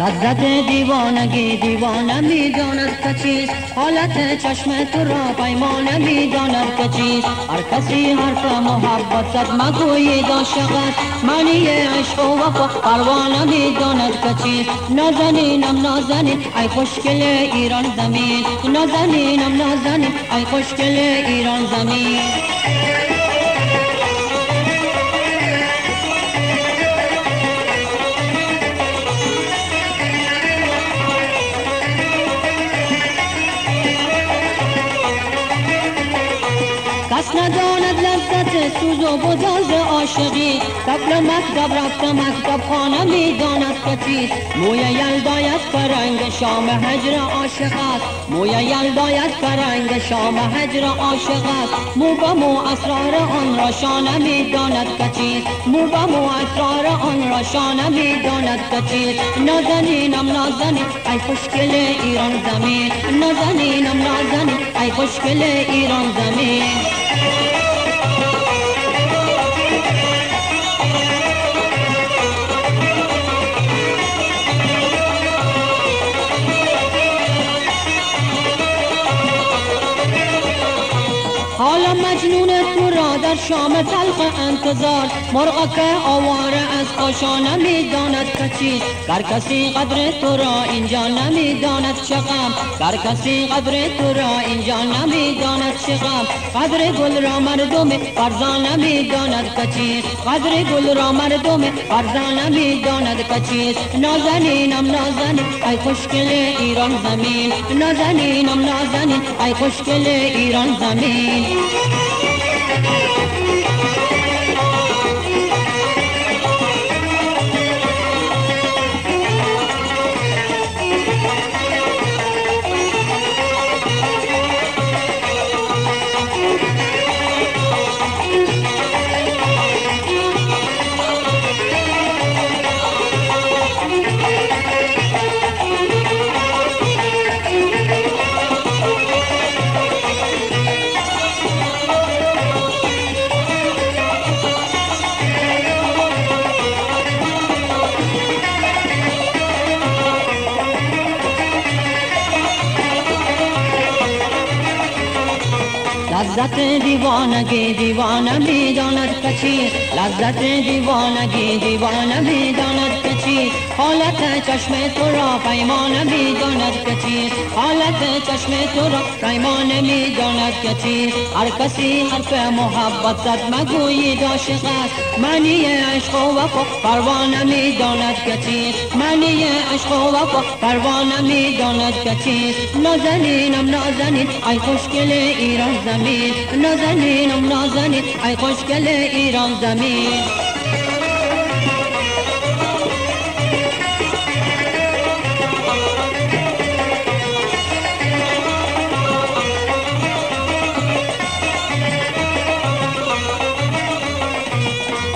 لذت دیوانگی دیوانه می‌داند که چیست حالت چشم تو را پیمانه می‌داند که چیست هر کسی حرف محبت زد مگویید عاشقت معنی عشق و وفا پروانه می‌داند که چیست نازنینم نازنین ای خوشگل ایران زمین نازنینم نازنین ای خوشگل ایران زمین و گداز عاشقی. قبل مکتب رفت مکتب خانه می‌داند که چیست. موی یلدایت فرنگ شام هجر عاشق است. موی یلدایت فرنگ شام هجر عاشق است. مو به مو اسرار آن را شانه می‌داند که چیست. مو به مو اسرار آن را شانه می‌داند که چیست. نازنینم نازنین ای خوشگل ایران زمین. نازنینم نازنین ای خوشگل ایران زمین. مجنون تو را در شام تلخ انتظار. مرغ که آواره از کاشا نمی‌داند که چیست. گر کسی قدر تو را اینجا نمی‌داند چه غم. گر کسی قدر تو را اینجا نمی‌داند چه غم. قدر گل را مردم فرزا نمی‌داند که چیست. قدر گل را مردم فرزا نمی‌داند که چیست. نازنینم نازنین ای خوشگل ایران زمین. نازنینم نازنین ای خوشگل ایران زمین. Thank you. لذت دیوانگی دیوانه می‌داند که چیست لذت دیوانگی دیوانه می‌داند که چیست حالت چشم تو را پیمانه می‌داند که چیست حالت چشم تو را پیمانه می‌داند که چیست هر کسی حرف محبت زد مگویید عاشق است معنی عشق و وفا پروانه می‌داند که چیست معنی عشق و وفا پروانه می‌داند که چیست نازنینم نازنین ای خوشگل ایران زمین نازنینم نازنین ای خوشگل ایران زمین.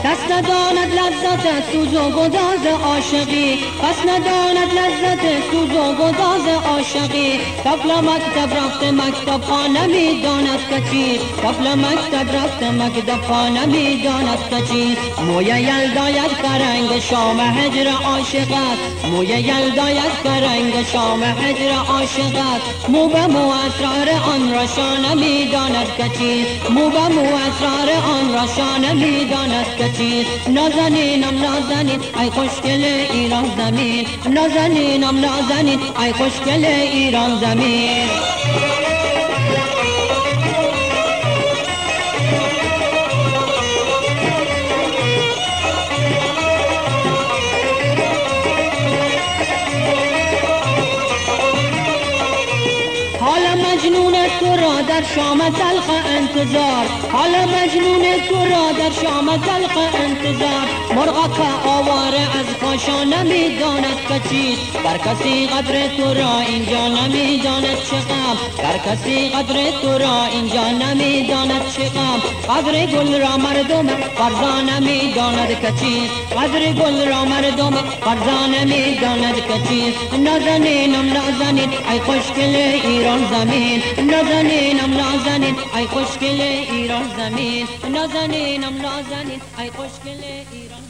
کس نداند لذت سوز و گداز عاشقی. کس نداند لذت سوز و گداز عاشقی. قبل مکتب رفت مکتب خانه می‌داند که چیست؟ قبل مکتب رفت مکتب خانه می‌داند که چیست؟ موی یلدایت فرنگ شام هجر عاشق است. موی یلدایت فرنگ شام هجر عاشق است. مو به مو اسرار آن را شانه می‌داند که چیست؟ مو به مو اسرار آن را شانه می‌داند که چیست؟ نازنینم نازنین ای خوشگل ایران زمین. نازنینم نازنین ای خوشگل ایران زمین. حالا مجنون تو را در شام تلخ انتظار. حالا مجنون تو را در شام تلخ انتظار. مرغ که آواره از کاشا نمی‌داند که چیست. در کسی قدر تو را اینجا نمی‌داند چه غم. در کسی قدر تو را اینجا نمی‌داند چه غم. قدر گل را مردم فرزا نمی‌داند که چیست. قدر گل را مردم فرزا نمی‌داند که چیست. نازنینم نازنین ای خوشگل ایران زمین. نازنینم نازنین ای خوشگل ایران زمین. نازنینم نازنین ای خوشگل ایران